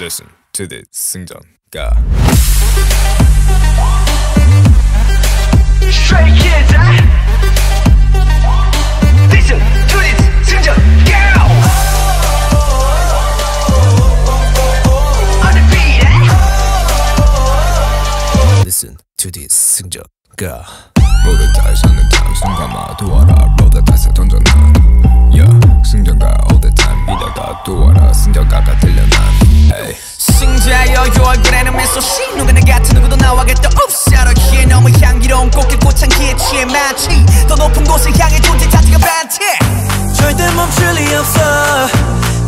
Listen to the 승전가 승전가. 모두 다 사는 당신과 도와라. 모두 다시 던져 난 Yeah 승전가 all the time 이러다. 도와라. 승전가가 들려 난 Hey 승자여 요 얼굴에는 미소씨. 누구나 같은 누구도 나와겠다. Oops 이렇게 너무 향기로운 꽃길 꽃향기에 취해 마치 더 높은 곳을 향해 존재 자체가 반티. 절대 멈출 리 없어.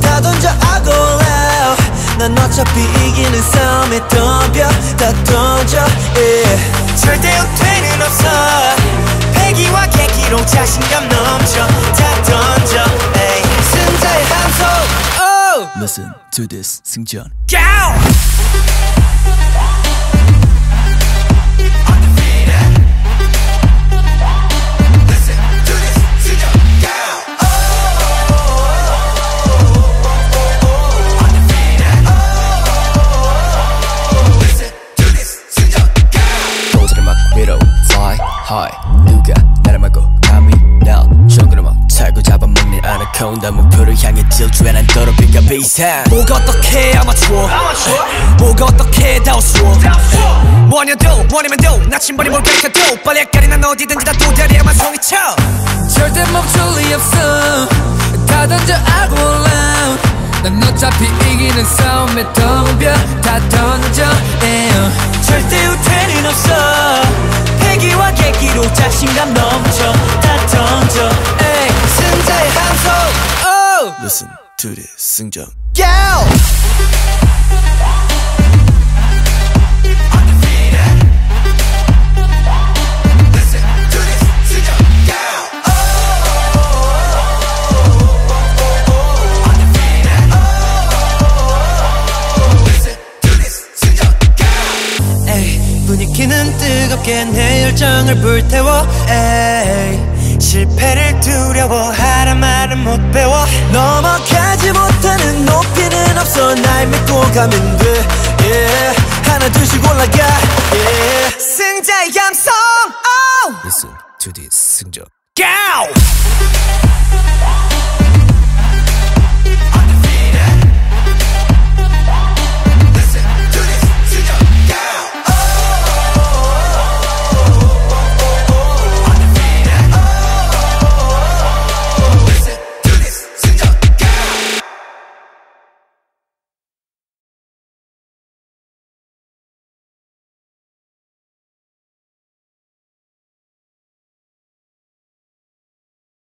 다 던져 I go out 난 어차피 이기는 싸움에 덤벼. 다 던져 yeah. 절대 후퇴는 없어 패기와 계기로 자신감 넘쳐 다 던져 hey. 승자의 함성 oh. Listen to this 승전 Go! Fly high 누가 나를 막고 감히 날막 살고 잡아먹는 아나콘다 목표를 향해 질주해 난 더럽히가 비상. 뭐가 어떻게 아마추어? 뭐가 어떻게 다우스워? 뭐냐도 뭐냐면도. 나침반이 뭘 가르쳐도. 빨리 헷갈리 난 어디든지 다 도다리야만 송이쳐. 절대 멈출 리 없어. 다 던져 I go loud 난 어차피 이기는 싸움에 덤벼 다 던져 This 승전 분위기는 뜨겁게 내 열정을 불태워. 에이, 실패를 두려워하란 말은 못 배워 넘어가지 못하는 높이는 없어 날 믿고 가면 돼 yeah. 하나 둘씩 올라가 yeah. 승자의 함성 oh! Listen to this 승전 Go!